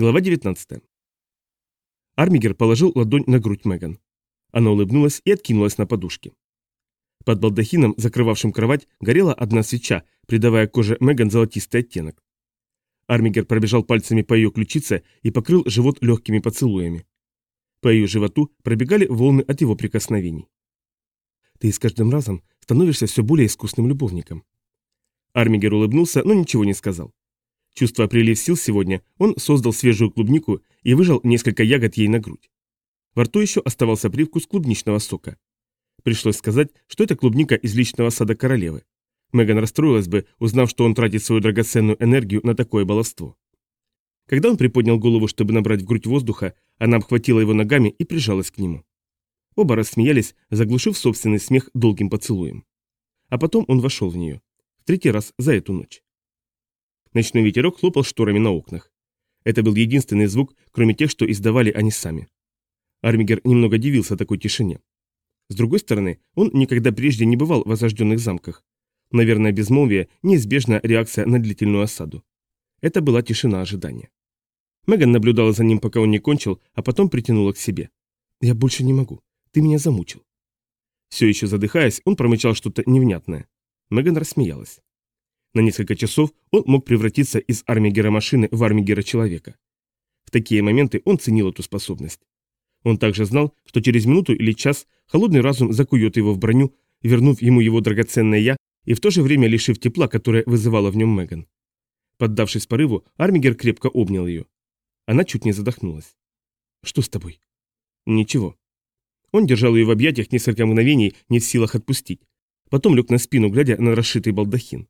Глава 19. Армигер положил ладонь на грудь Меган. Она улыбнулась и откинулась на подушке. Под балдахином, закрывавшим кровать, горела одна свеча, придавая коже Меган золотистый оттенок. Армигер пробежал пальцами по ее ключице и покрыл живот легкими поцелуями. По ее животу пробегали волны от его прикосновений. «Ты с каждым разом становишься все более искусным любовником». Армигер улыбнулся, но ничего не сказал. Чувствуя прилив сил сегодня, он создал свежую клубнику и выжал несколько ягод ей на грудь. Во рту еще оставался привкус клубничного сока. Пришлось сказать, что это клубника из личного сада королевы. Меган расстроилась бы, узнав, что он тратит свою драгоценную энергию на такое баловство. Когда он приподнял голову, чтобы набрать в грудь воздуха, она обхватила его ногами и прижалась к нему. Оба рассмеялись, заглушив собственный смех долгим поцелуем. А потом он вошел в нее. В третий раз за эту ночь. Ночной ветерок хлопал шторами на окнах. Это был единственный звук, кроме тех, что издавали они сами. Армигер немного дивился такой тишине. С другой стороны, он никогда прежде не бывал в осажденных замках. Наверное, безмолвие – неизбежная реакция на длительную осаду. Это была тишина ожидания. Меган наблюдала за ним, пока он не кончил, а потом притянула к себе. «Я больше не могу. Ты меня замучил». Все еще задыхаясь, он промычал что-то невнятное. Меган рассмеялась. На несколько часов он мог превратиться из армигера машины в армигера человека. В такие моменты он ценил эту способность. Он также знал, что через минуту или час холодный разум закует его в броню, вернув ему его драгоценное «я» и в то же время лишив тепла, которое вызывало в нем Меган. Поддавшись порыву, Армигер крепко обнял ее. Она чуть не задохнулась. «Что с тобой?» «Ничего». Он держал ее в объятиях несколько мгновений, не в силах отпустить. Потом лег на спину, глядя на расшитый балдахин.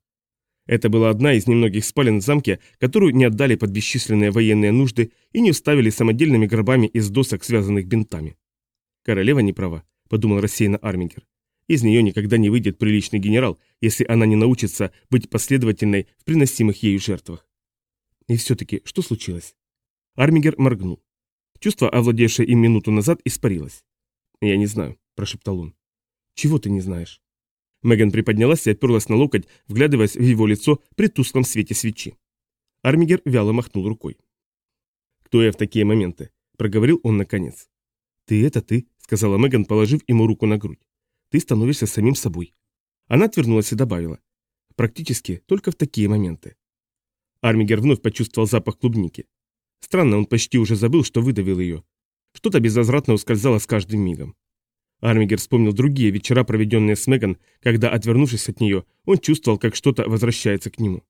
Это была одна из немногих спален в замке, которую не отдали под бесчисленные военные нужды и не вставили самодельными гробами из досок, связанных бинтами. «Королева не права», — подумал рассеянно Армингер. «Из нее никогда не выйдет приличный генерал, если она не научится быть последовательной в приносимых ею жертвах». И все-таки, что случилось? Армингер моргнул. Чувство, овладевшее им минуту назад, испарилось. «Я не знаю», – прошептал он. «Чего ты не знаешь?» Меган приподнялась и оперлась на локоть, вглядываясь в его лицо при тусклом свете свечи. Армигер вяло махнул рукой. «Кто я в такие моменты?» – проговорил он наконец. «Ты это ты», – сказала Меган, положив ему руку на грудь. «Ты становишься самим собой». Она отвернулась и добавила. «Практически только в такие моменты». Армигер вновь почувствовал запах клубники. Странно, он почти уже забыл, что выдавил ее. Что-то безвозвратно ускользало с каждым мигом. Армигер вспомнил другие вечера, проведенные с Меган, когда, отвернувшись от нее, он чувствовал, как что-то возвращается к нему.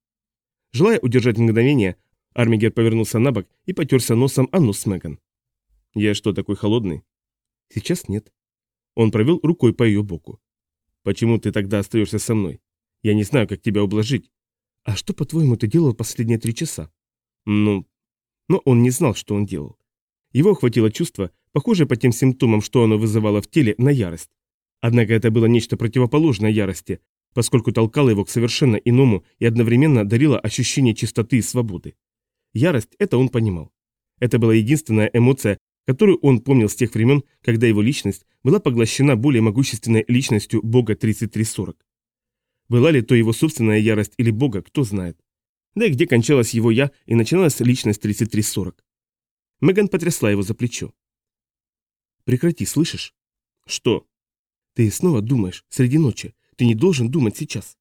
Желая удержать мгновение, Армигер повернулся на бок и потерся носом о нос Меган. «Я что, такой холодный?» «Сейчас нет». Он провел рукой по ее боку. «Почему ты тогда остаешься со мной? Я не знаю, как тебя ублажить». «А что, по-твоему, ты делал последние три часа?» «Ну...» Но он не знал, что он делал. Его охватило чувство, похожее по тем симптомам, что оно вызывало в теле, на ярость. Однако это было нечто противоположное ярости, поскольку толкало его к совершенно иному и одновременно дарило ощущение чистоты и свободы. Ярость – это он понимал. Это была единственная эмоция, которую он помнил с тех времен, когда его личность была поглощена более могущественной личностью Бога 3340. Была ли то его собственная ярость или Бога, кто знает. Да и где кончалась его «я» и начиналась личность 3340. Меган потрясла его за плечо. Прекрати, слышишь? Что? Ты снова думаешь, среди ночи. Ты не должен думать сейчас.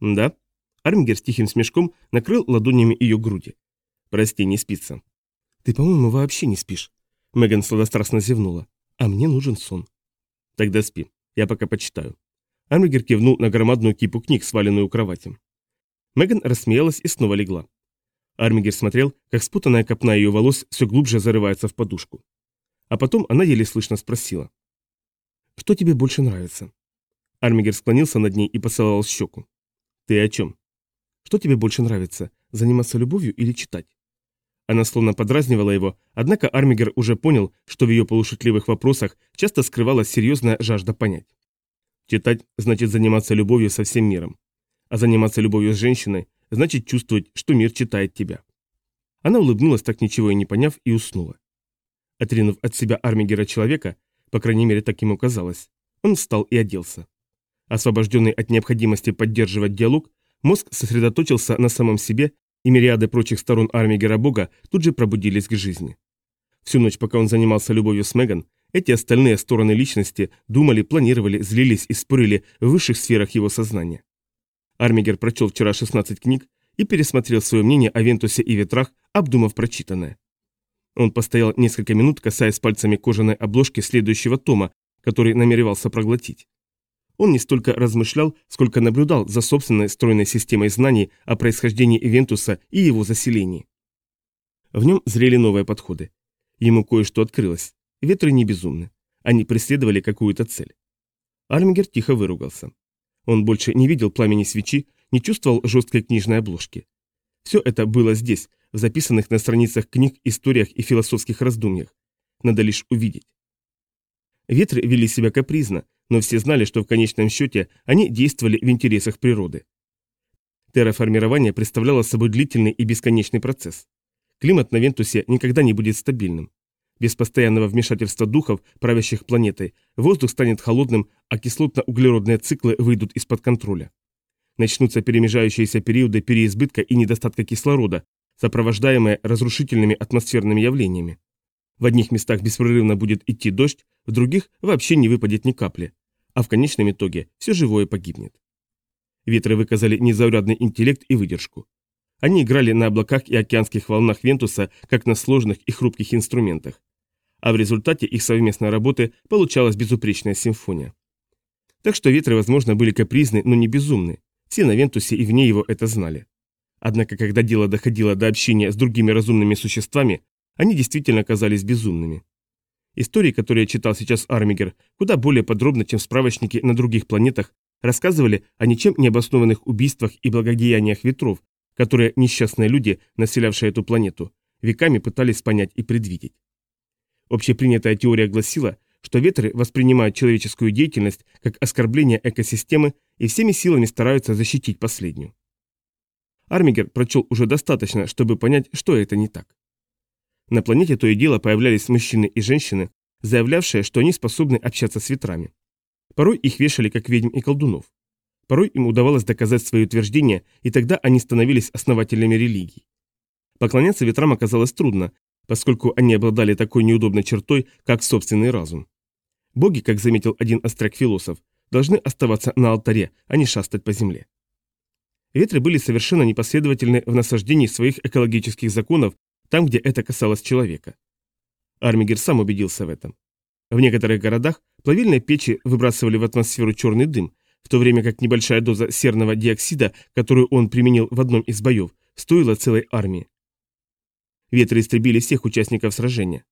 Да? Армигер с тихим смешком накрыл ладонями ее груди. Прости, не спится. Ты, по-моему, вообще не спишь. Меган сладострастно зевнула. А мне нужен сон. Тогда спи. Я пока почитаю. Армигер кивнул на громадную кипу книг, сваленную у кровати. Меган рассмеялась и снова легла. Армигер смотрел, как спутанная копна ее волос все глубже зарывается в подушку. А потом она еле слышно спросила. «Что тебе больше нравится?» Армигер склонился над ней и поцеловал щеку. «Ты о чем?» «Что тебе больше нравится, заниматься любовью или читать?» Она словно подразнивала его, однако Армигер уже понял, что в ее полушутливых вопросах часто скрывалась серьезная жажда понять. Читать значит заниматься любовью со всем миром. А заниматься любовью с женщиной значит чувствовать, что мир читает тебя. Она улыбнулась, так ничего и не поняв, и уснула. Отринув от себя Армигера человека, по крайней мере так ему казалось, он встал и оделся. Освобожденный от необходимости поддерживать диалог, мозг сосредоточился на самом себе и мириады прочих сторон армии Герабога тут же пробудились к жизни. Всю ночь, пока он занимался любовью с Меган, эти остальные стороны личности думали, планировали, злились и спорили в высших сферах его сознания. Армигер прочел вчера 16 книг и пересмотрел свое мнение о Вентусе и ветрах, обдумав прочитанное. Он постоял несколько минут, касаясь пальцами кожаной обложки следующего тома, который намеревался проглотить. Он не столько размышлял, сколько наблюдал за собственной стройной системой знаний о происхождении Вентуса и его заселении. В нем зрели новые подходы. Ему кое-что открылось. Ветры не безумны. Они преследовали какую-то цель. Армингер тихо выругался. Он больше не видел пламени свечи, не чувствовал жесткой книжной обложки. Все это было здесь, в записанных на страницах книг, историях и философских раздумьях. Надо лишь увидеть. Ветры вели себя капризно, но все знали, что в конечном счете они действовали в интересах природы. Терраформирование представляло собой длительный и бесконечный процесс. Климат на Вентусе никогда не будет стабильным. Без постоянного вмешательства духов, правящих планетой, воздух станет холодным, а кислотно-углеродные циклы выйдут из-под контроля. Начнутся перемежающиеся периоды переизбытка и недостатка кислорода, сопровождаемые разрушительными атмосферными явлениями. В одних местах беспрерывно будет идти дождь, в других вообще не выпадет ни капли а в конечном итоге все живое погибнет. Ветры выказали незаурядный интеллект и выдержку. Они играли на облаках и океанских волнах Вентуса, как на сложных и хрупких инструментах. А в результате их совместной работы получалась безупречная симфония. Так что ветры, возможно, были капризны, но не безумны. Все на Вентусе и вне его это знали. Однако, когда дело доходило до общения с другими разумными существами, они действительно казались безумными. Истории, которые читал сейчас Армигер, куда более подробно, чем справочники на других планетах, рассказывали о ничем не обоснованных убийствах и благодеяниях ветров, которые несчастные люди, населявшие эту планету, веками пытались понять и предвидеть. Общепринятая теория гласила, что ветры воспринимают человеческую деятельность как оскорбление экосистемы и всеми силами стараются защитить последнюю. Армигер прочел уже достаточно, чтобы понять, что это не так. На планете то и дело появлялись мужчины и женщины, заявлявшие, что они способны общаться с ветрами. Порой их вешали как ведьм и колдунов. Порой им удавалось доказать свои утверждения, и тогда они становились основателями религий. Поклоняться ветрам оказалось трудно, поскольку они обладали такой неудобной чертой, как собственный разум. Боги, как заметил один остряк-философ, должны оставаться на алтаре, а не шастать по земле. Ветры были совершенно непоследовательны в насаждении своих экологических законов там, где это касалось человека. Армигер сам убедился в этом. В некоторых городах плавильные печи выбрасывали в атмосферу черный дым, в то время как небольшая доза серного диоксида, которую он применил в одном из боев, стоила целой армии. Ветры истребили всех участников сражения.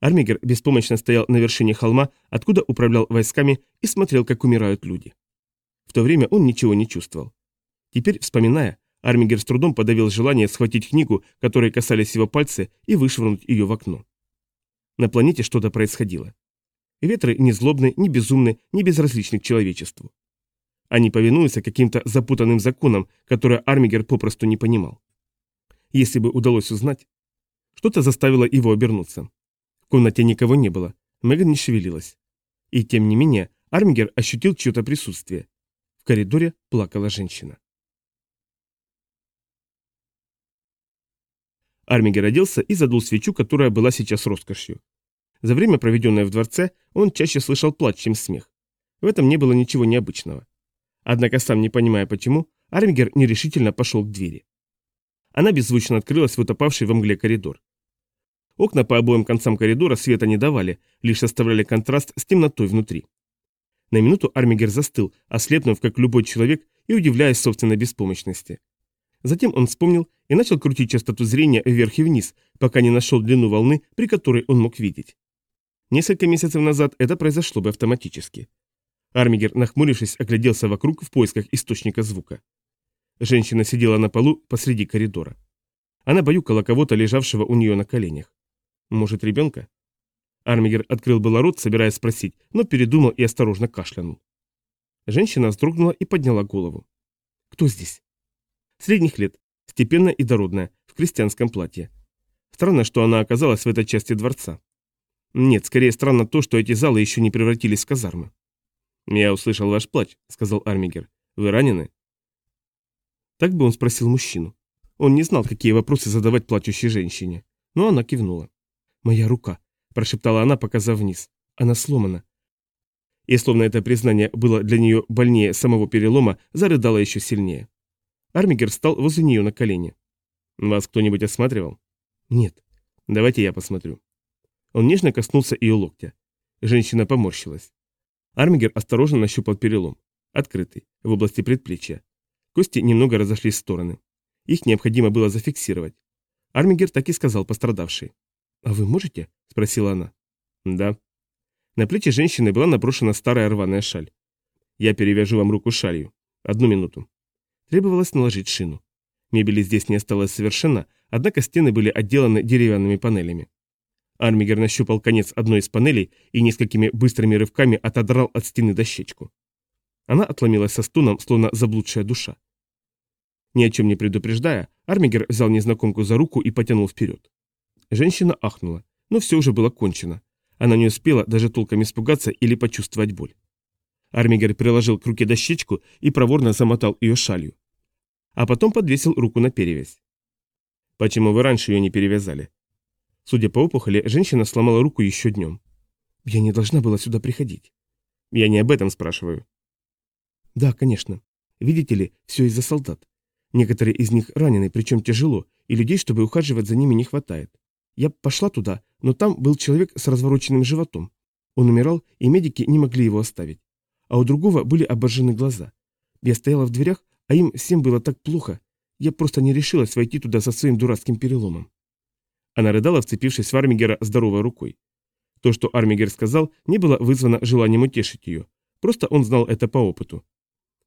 Армигер беспомощно стоял на вершине холма, откуда управлял войсками и смотрел, как умирают люди. В то время он ничего не чувствовал. Теперь, вспоминая, Армигер с трудом подавил желание схватить книгу, которой касались его пальцы, и вышвырнуть ее в окно. На планете что-то происходило. Ветры не злобны, не безумны, не безразличны к человечеству. Они повинуются каким-то запутанным законам, которые Армигер попросту не понимал. Если бы удалось узнать... Что-то заставило его обернуться. В комнате никого не было, Меган не шевелилась. И тем не менее, Армигер ощутил чье-то присутствие. В коридоре плакала женщина. Армигер оделся и задул свечу, которая была сейчас роскошью. За время, проведенное в дворце, он чаще слышал плач, чем смех. В этом не было ничего необычного. Однако, сам не понимая почему, Армигер нерешительно пошел к двери. Она беззвучно открылась в утопавший во мгле коридор. Окна по обоим концам коридора света не давали, лишь составляли контраст с темнотой внутри. На минуту Армигер застыл, ослепнув, как любой человек, и удивляясь собственной беспомощности. Затем он вспомнил и начал крутить частоту зрения вверх и вниз, пока не нашел длину волны, при которой он мог видеть. Несколько месяцев назад это произошло бы автоматически. Армигер, нахмурившись, огляделся вокруг в поисках источника звука. Женщина сидела на полу посреди коридора. Она баюкала кого-то, лежавшего у нее на коленях. Может, ребенка? Армигер открыл было рот, собираясь спросить, но передумал и осторожно кашлянул. Женщина вздрогнула и подняла голову. «Кто здесь?» Средних лет, степенная и дородная, в крестьянском платье. Странно, что она оказалась в этой части дворца. Нет, скорее странно то, что эти залы еще не превратились в казармы. «Я услышал ваш плач», — сказал Армигер. «Вы ранены?» Так бы он спросил мужчину. Он не знал, какие вопросы задавать плачущей женщине. Но она кивнула. «Моя рука», – прошептала она, показав вниз. «Она сломана». И словно это признание было для нее больнее самого перелома, зарыдала еще сильнее. Армигер встал возле нее на колени. «Вас кто-нибудь осматривал?» «Нет». «Давайте я посмотрю». Он нежно коснулся ее локтя. Женщина поморщилась. Армигер осторожно нащупал перелом. Открытый, в области предплечья. Кости немного разошлись в стороны. Их необходимо было зафиксировать. Армигер так и сказал пострадавшей. «А вы можете?» – спросила она. «Да». На плечи женщины была наброшена старая рваная шаль. «Я перевяжу вам руку шалью. Одну минуту». Требовалось наложить шину. Мебели здесь не осталось совершенно, однако стены были отделаны деревянными панелями. Армигер нащупал конец одной из панелей и несколькими быстрыми рывками отодрал от стены дощечку. Она отломилась со стуном, словно заблудшая душа. Ни о чем не предупреждая, Армигер взял незнакомку за руку и потянул вперед. Женщина ахнула, но все уже было кончено. Она не успела даже толком испугаться или почувствовать боль. Армигер приложил к руке дощечку и проворно замотал ее шалью. А потом подвесил руку на перевязь. «Почему вы раньше ее не перевязали?» Судя по опухоли, женщина сломала руку еще днем. «Я не должна была сюда приходить». «Я не об этом спрашиваю». «Да, конечно. Видите ли, все из-за солдат. Некоторые из них ранены, причем тяжело, и людей, чтобы ухаживать за ними, не хватает. Я пошла туда, но там был человек с развороченным животом. Он умирал, и медики не могли его оставить. А у другого были обожжены глаза. Я стояла в дверях, а им всем было так плохо. Я просто не решилась войти туда со своим дурацким переломом. Она рыдала, вцепившись в Армигера здоровой рукой. То, что Армигер сказал, не было вызвано желанием утешить ее. Просто он знал это по опыту.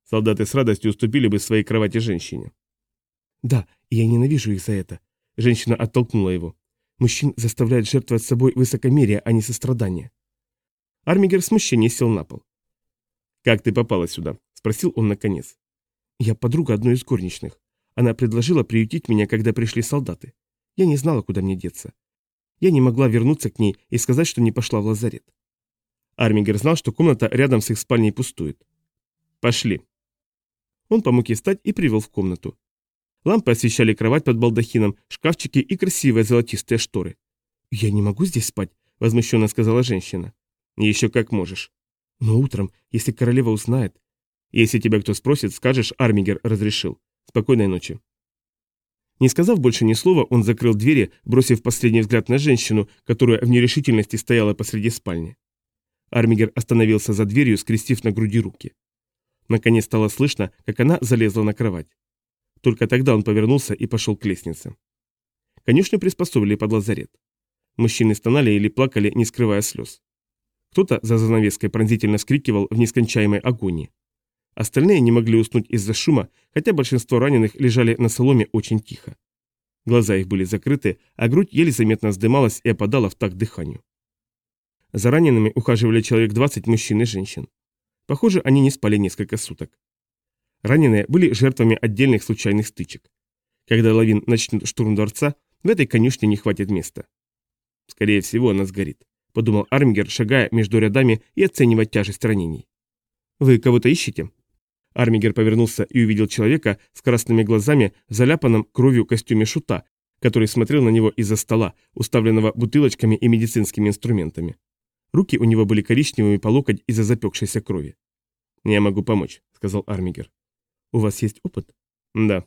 Солдаты с радостью уступили бы своей кровати женщине. «Да, и я ненавижу их за это». Женщина оттолкнула его. «Мужчин заставляют жертвовать собой высокомерие, а не сострадание». Армигер в смущении сел на пол. «Как ты попала сюда?» – спросил он наконец. «Я подруга одной из горничных. Она предложила приютить меня, когда пришли солдаты. Я не знала, куда мне деться. Я не могла вернуться к ней и сказать, что не пошла в лазарет. Армигер знал, что комната рядом с их спальней пустует. «Пошли». Он помог ей встать и привел в комнату. Лампы освещали кровать под балдахином, шкафчики и красивые золотистые шторы. «Я не могу здесь спать», — возмущенно сказала женщина. «Еще как можешь». «Но утром, если королева узнает...» «Если тебя кто спросит, скажешь, Армигер разрешил. Спокойной ночи». Не сказав больше ни слова, он закрыл двери, бросив последний взгляд на женщину, которая в нерешительности стояла посреди спальни. Армигер остановился за дверью, скрестив на груди руки. Наконец стало слышно, как она залезла на кровать. Только тогда он повернулся и пошел к лестнице. Конюшню приспособили под лазарет. Мужчины стонали или плакали, не скрывая слез. Кто-то за занавеской пронзительно скрикивал в нескончаемой агонии. Остальные не могли уснуть из-за шума, хотя большинство раненых лежали на соломе очень тихо. Глаза их были закрыты, а грудь еле заметно вздымалась и опадала в такт дыханию. За ранеными ухаживали человек 20 мужчин и женщин. Похоже, они не спали несколько суток. Раненые были жертвами отдельных случайных стычек. Когда Лавин начнет штурм дворца, в этой конюшне не хватит места. Скорее всего, она сгорит, подумал Армгер, шагая между рядами и оценивая тяжесть ранений. «Вы кого-то ищете?» Армигер повернулся и увидел человека с красными глазами в заляпанном кровью костюме шута, который смотрел на него из-за стола, уставленного бутылочками и медицинскими инструментами. Руки у него были коричневыми по локоть из-за запекшейся крови. «Я могу помочь», — сказал Армигер. «У вас есть опыт?» «Да».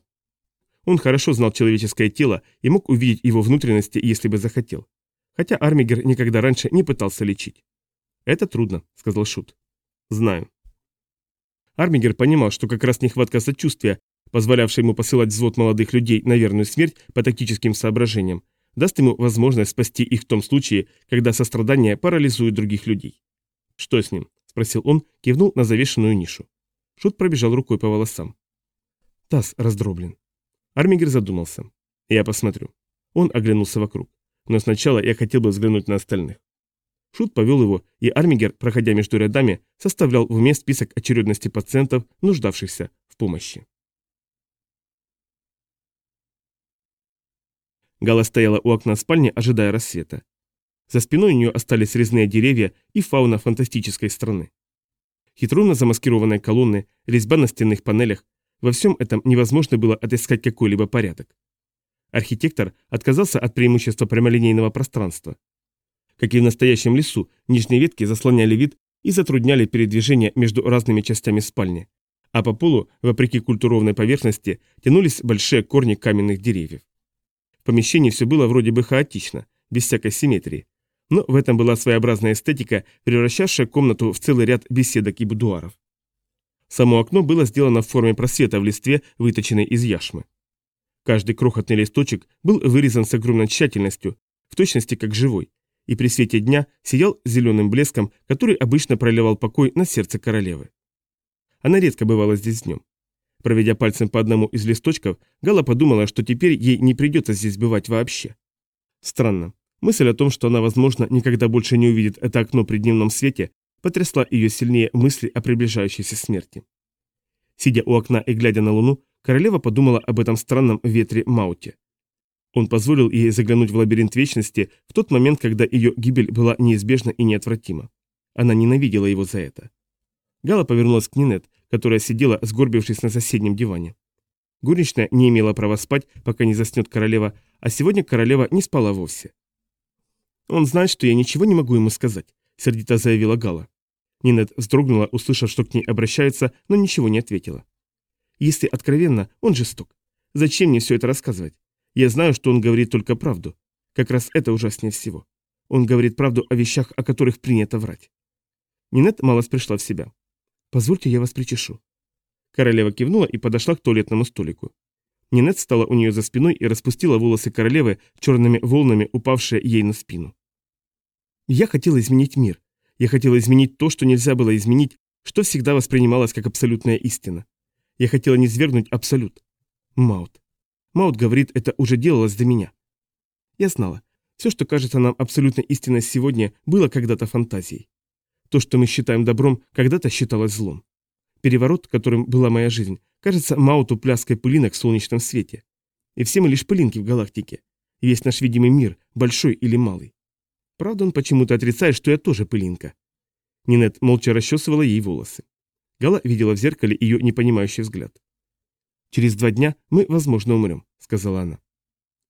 Он хорошо знал человеческое тело и мог увидеть его внутренности, если бы захотел. Хотя Армигер никогда раньше не пытался лечить. «Это трудно», — сказал Шут. «Знаю». Армигер понимал, что как раз нехватка сочувствия, позволявшая ему посылать взвод молодых людей на верную смерть по тактическим соображениям, даст ему возможность спасти их в том случае, когда сострадание парализует других людей. «Что с ним?» – спросил он, кивнул на завешенную нишу. Шут пробежал рукой по волосам. Таз раздроблен. Армигер задумался. «Я посмотрю». Он оглянулся вокруг. «Но сначала я хотел бы взглянуть на остальных». Шут повел его, и Армигер, проходя между рядами, составлял в уме список очередности пациентов, нуждавшихся в помощи. Гала стояла у окна спальни, ожидая рассвета. За спиной у нее остались резные деревья и фауна фантастической страны. Хитроумно замаскированные колонны, резьба на стенных панелях, во всем этом невозможно было отыскать какой-либо порядок. Архитектор отказался от преимущества прямолинейного пространства. Как и в настоящем лесу, нижние ветки заслоняли вид и затрудняли передвижение между разными частями спальни, а по полу, вопреки культуровной поверхности, тянулись большие корни каменных деревьев. В помещении все было вроде бы хаотично, без всякой симметрии, но в этом была своеобразная эстетика, превращавшая комнату в целый ряд беседок и будуаров. Само окно было сделано в форме просвета в листве, выточенной из яшмы. Каждый крохотный листочек был вырезан с огромной тщательностью, в точности как живой, и при свете дня сиял зеленым блеском, который обычно проливал покой на сердце королевы. Она редко бывала здесь днем. Проведя пальцем по одному из листочков, Гала подумала, что теперь ей не придется здесь бывать вообще. Странно. Мысль о том, что она, возможно, никогда больше не увидит это окно при дневном свете, потрясла ее сильнее мысли о приближающейся смерти. Сидя у окна и глядя на луну, королева подумала об этом странном ветре Мауте. Он позволил ей заглянуть в лабиринт вечности в тот момент, когда ее гибель была неизбежна и неотвратима. Она ненавидела его за это. Гала повернулась к Нинет, которая сидела, сгорбившись на соседнем диване. Горничная не имела права спать, пока не заснет королева, а сегодня королева не спала вовсе. «Он знает, что я ничего не могу ему сказать», — сердито заявила Гала. Нинет вздрогнула, услышав, что к ней обращаются, но ничего не ответила. «Если откровенно, он жесток. Зачем мне все это рассказывать? Я знаю, что он говорит только правду. Как раз это ужаснее всего. Он говорит правду о вещах, о которых принято врать». Нинет малость пришла в себя. «Позвольте, я вас причешу». Королева кивнула и подошла к туалетному столику. Нинет встала у нее за спиной и распустила волосы королевы черными волнами, упавшие ей на спину. «Я хотела изменить мир. Я хотела изменить то, что нельзя было изменить, что всегда воспринималось как абсолютная истина. Я хотела не свергнуть абсолют. Маут. Маут говорит, это уже делалось до меня. Я знала. Все, что кажется нам абсолютно истинной сегодня, было когда-то фантазией. То, что мы считаем добром, когда-то считалось злом. Переворот, которым была моя жизнь, кажется Мауту пляской пылинок в солнечном свете. И все мы лишь пылинки в галактике. Весь наш видимый мир, большой или малый. Правда, он почему-то отрицает, что я тоже пылинка. Нинет молча расчесывала ей волосы. Гала видела в зеркале ее непонимающий взгляд. «Через два дня мы, возможно, умрем», — сказала она.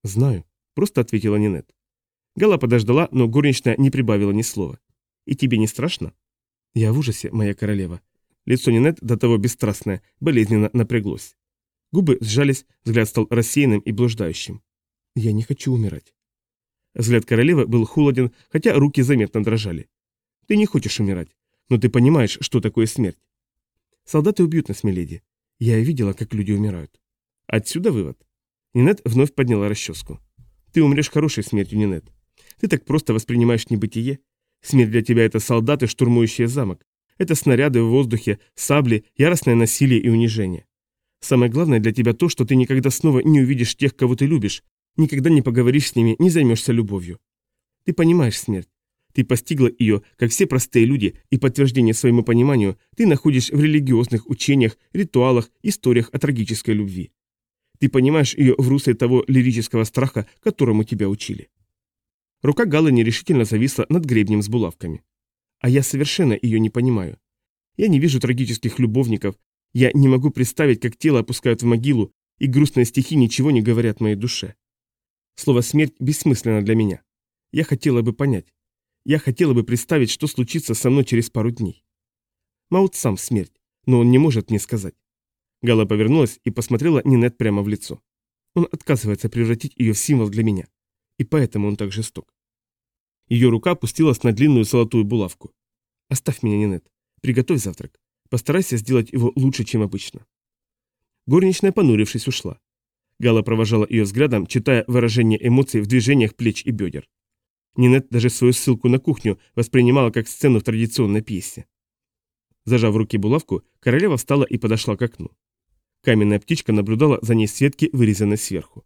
«Знаю», — просто ответила Нинет. Гала подождала, но горничная не прибавила ни слова. И тебе не страшно? Я в ужасе, моя королева. Лицо Нинет, до того бесстрастное, болезненно напряглось. Губы сжались, взгляд стал рассеянным и блуждающим. Я не хочу умирать. Взгляд королевы был холоден, хотя руки заметно дрожали. Ты не хочешь умирать, но ты понимаешь, что такое смерть. Солдаты убьют нас, миледи. Я видела, как люди умирают. Отсюда вывод. Нинет вновь подняла расческу. Ты умрешь хорошей смертью, Нинет. Ты так просто воспринимаешь небытие, Смерть для тебя – это солдаты, штурмующие замок. Это снаряды в воздухе, сабли, яростное насилие и унижение. Самое главное для тебя то, что ты никогда снова не увидишь тех, кого ты любишь, никогда не поговоришь с ними, не займешься любовью. Ты понимаешь смерть. Ты постигла ее, как все простые люди, и подтверждение своему пониманию ты находишь в религиозных учениях, ритуалах, историях о трагической любви. Ты понимаешь ее в русле того лирического страха, которому тебя учили. Рука Галы нерешительно зависла над гребнем с булавками. А я совершенно ее не понимаю. Я не вижу трагических любовников, я не могу представить, как тело опускают в могилу, и грустные стихи ничего не говорят моей душе. Слово «смерть» бессмысленно для меня. Я хотела бы понять. Я хотела бы представить, что случится со мной через пару дней. Маут сам смерть, но он не может мне сказать. Гала повернулась и посмотрела Нинет прямо в лицо. Он отказывается превратить ее в символ для меня и поэтому он так жесток. Ее рука опустилась на длинную золотую булавку. «Оставь меня, Нинет. Приготовь завтрак. Постарайся сделать его лучше, чем обычно». Горничная, понурившись, ушла. Гала провожала ее взглядом, читая выражение эмоций в движениях плеч и бедер. Нинет даже свою ссылку на кухню воспринимала как сцену в традиционной пьесе. Зажав в руки булавку, королева встала и подошла к окну. Каменная птичка наблюдала за ней светки, вырезанной сверху.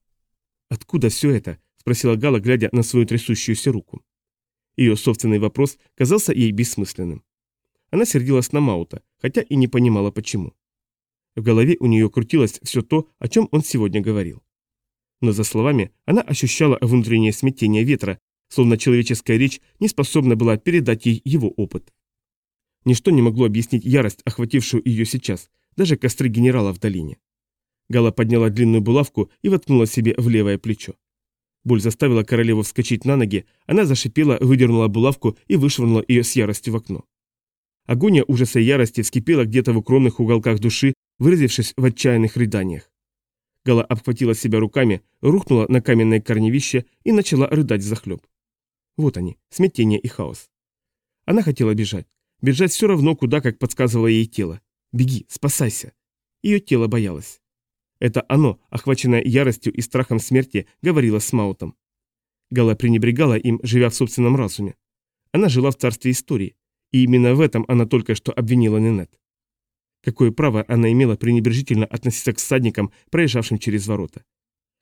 «Откуда все это?» спросила Гала, глядя на свою трясущуюся руку. Ее собственный вопрос казался ей бессмысленным. Она сердилась на Маута, хотя и не понимала почему. В голове у нее крутилось все то, о чем он сегодня говорил. Но за словами она ощущала внутреннее смятение ветра, словно человеческая речь не способна была передать ей его опыт. Ничто не могло объяснить ярость, охватившую ее сейчас, даже костры генерала в долине. Гала подняла длинную булавку и воткнула себе в левое плечо. Боль заставила королеву вскочить на ноги, она зашипела, выдернула булавку и вышвырнула ее с яростью в окно. Агония ужаса и ярости вскипела где-то в укромных уголках души, выразившись в отчаянных рыданиях. Гала обхватила себя руками, рухнула на каменное корневище и начала рыдать захлеб. Вот они, смятение и хаос. Она хотела бежать. Бежать все равно, куда, как подсказывало ей тело. Беги, спасайся. Ее тело боялось. Это оно, охваченное яростью и страхом смерти, говорило с Маутом. Гала пренебрегала им, живя в собственном разуме. Она жила в царстве истории, и именно в этом она только что обвинила Нинет. Какое право она имела пренебрежительно относиться к всадникам, проезжавшим через ворота?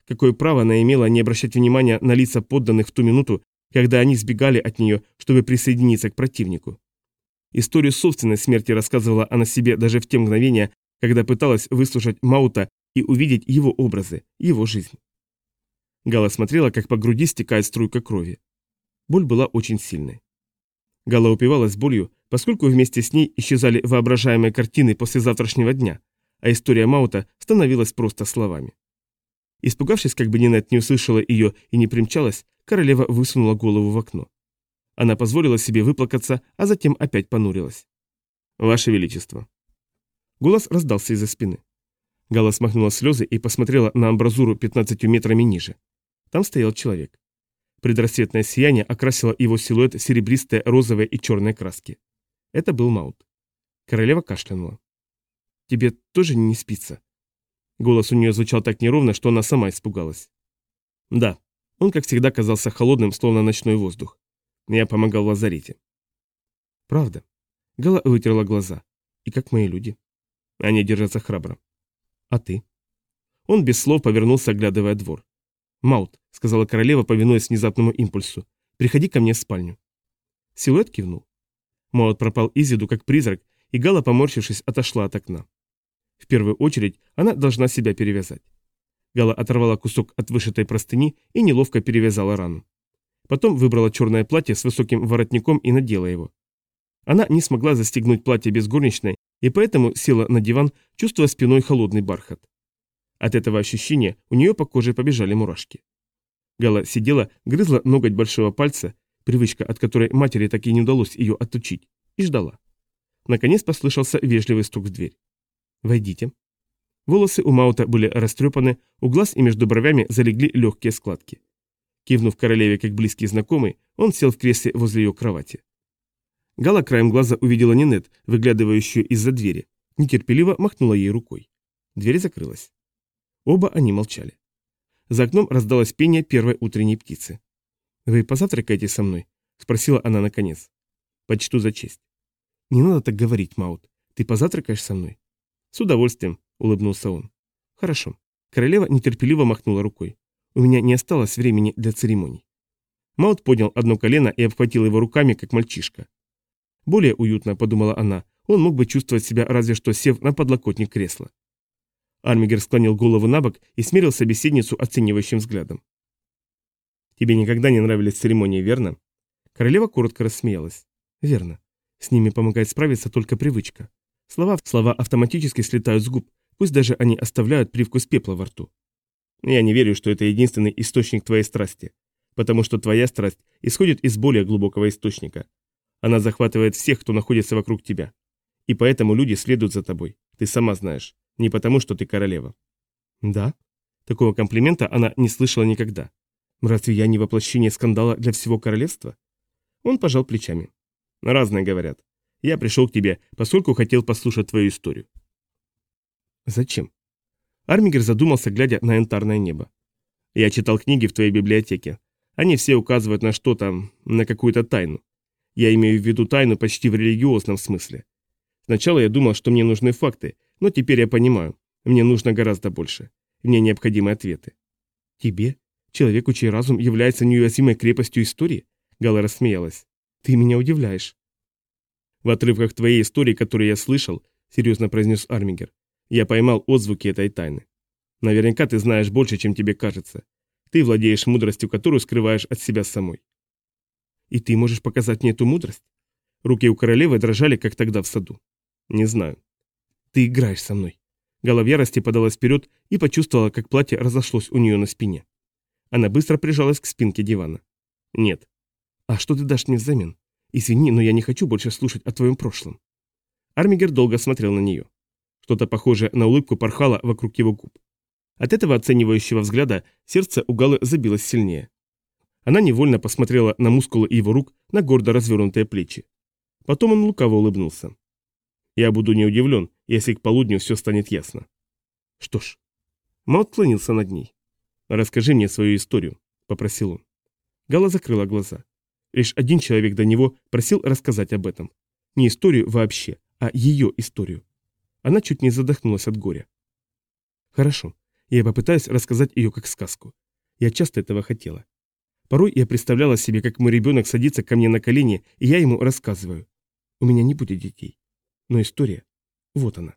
Какое право она имела не обращать внимания на лица подданных в ту минуту, когда они сбегали от нее, чтобы присоединиться к противнику? Историю собственной смерти рассказывала она себе даже в те мгновения, когда пыталась выслушать Маута и увидеть его образы, его жизнь. Гала смотрела, как по груди стекает струйка крови. Боль была очень сильной. Гала упивалась болью, поскольку вместе с ней исчезали воображаемые картины после завтрашнего дня, а история Маута становилась просто словами. Испугавшись, как бы Нинет не услышала ее и не примчалась, королева высунула голову в окно. Она позволила себе выплакаться, а затем опять понурилась. «Ваше Величество». Голос раздался из-за спины. Гала смахнула слезы и посмотрела на амбразуру 15 метрами ниже. Там стоял человек. Предрассветное сияние окрасило его силуэт в серебристые, и черные краски. Это был Маут. Королева кашлянула. «Тебе тоже не спится?» Голос у нее звучал так неровно, что она сама испугалась. «Да». Он, как всегда, казался холодным, словно ночной воздух. Я помогал в лазарете. «Правда?» Гала вытерла глаза. «И как мои люди?» Они держатся храбро. А ты? Он без слов повернулся, оглядывая двор. «Маут», — сказала королева, повинуясь внезапному импульсу, — «приходи ко мне в спальню». Силуэт кивнул. Маут пропал из виду, как призрак, и Гала, поморщившись, отошла от окна. В первую очередь она должна себя перевязать. Гала оторвала кусок от вышитой простыни и неловко перевязала рану. Потом выбрала черное платье с высоким воротником и надела его. Она не смогла застегнуть платье без горничной и поэтому села на диван, чувствуя спиной холодный бархат. От этого ощущения у нее по коже побежали мурашки. Гала сидела, грызла ноготь большого пальца, привычка, от которой матери так и не удалось ее отучить, и ждала. Наконец послышался вежливый стук в дверь. «Войдите». Волосы у Маута были растрепаны, у глаз и между бровями залегли легкие складки. Кивнув королеве как близкий знакомый, он сел в кресле возле ее кровати. Гала краем глаза увидела Нинет, выглядывающую из-за двери. Нетерпеливо махнула ей рукой. Дверь закрылась. Оба они молчали. За окном раздалось пение первой утренней птицы. «Вы позавтракаете со мной?» – спросила она наконец. «Почту за честь». «Не надо так говорить, Маут. Ты позавтракаешь со мной?» «С удовольствием», – улыбнулся он. «Хорошо». Королева нетерпеливо махнула рукой. «У меня не осталось времени для церемоний». Маут поднял одно колено и обхватил его руками, как мальчишка. Более уютно, подумала она, он мог бы чувствовать себя разве что сев на подлокотник кресла. Армигер склонил голову на бок и смерил собеседницу оценивающим взглядом. «Тебе никогда не нравились церемонии, верно?» Королева коротко рассмеялась. «Верно. С ними помогает справиться только привычка. Слова, слова автоматически слетают с губ, пусть даже они оставляют привкус пепла во рту. Я не верю, что это единственный источник твоей страсти, потому что твоя страсть исходит из более глубокого источника, она захватывает всех, кто находится вокруг тебя. И поэтому люди следуют за тобой. Ты сама знаешь. Не потому, что ты королева. Да? Такого комплимента она не слышала никогда. Разве я не воплощение скандала для всего королевства? Он пожал плечами. Разные говорят. Я пришел к тебе, поскольку хотел послушать твою историю. Зачем? Армигер задумался, глядя на янтарное небо. Я читал книги в твоей библиотеке. Они все указывают на что-то, на какую-то тайну. Я имею в виду тайну почти в религиозном смысле. Сначала я думал, что мне нужны факты, но теперь я понимаю, мне нужно гораздо больше. Мне необходимы ответы. Тебе? Человеку, чей разум является неуязвимой крепостью истории? Гала рассмеялась. Ты меня удивляешь. В отрывках твоей истории, которые я слышал, серьезно произнес Армигер, я поймал отзвуки этой тайны. Наверняка ты знаешь больше, чем тебе кажется. Ты владеешь мудростью, которую скрываешь от себя самой. И ты можешь показать мне эту мудрость? Руки у королевы дрожали, как тогда в саду. Не знаю. Ты играешь со мной. Гала в ярости подалась вперед и почувствовала, как платье разошлось у нее на спине. Она быстро прижалась к спинке дивана. «Нет». «А что ты дашь мне взамен? Извини, но я не хочу больше слушать о твоем прошлом». Армигер долго смотрел на нее. Что-то похожее на улыбку порхало вокруг его губ. От этого оценивающего взгляда сердце у Галы забилось сильнее. Она невольно посмотрела на мускулы его рук, на гордо развернутые плечи. Потом он лукаво улыбнулся. «Я буду не удивлен, если к полудню все станет ясно». «Что ж». Маут склонился над ней. «Расскажи мне свою историю», — попросил он. Гала закрыла глаза. Лишь один человек до него просил рассказать об этом. Не историю вообще, а ее историю. Она чуть не задохнулась от горя. «Хорошо, я попытаюсь рассказать ее как сказку. Я часто этого хотела. Порой я представляла себе, как мой ребенок садится ко мне на колени, и я ему рассказываю. У меня не будет детей. Но история, вот она.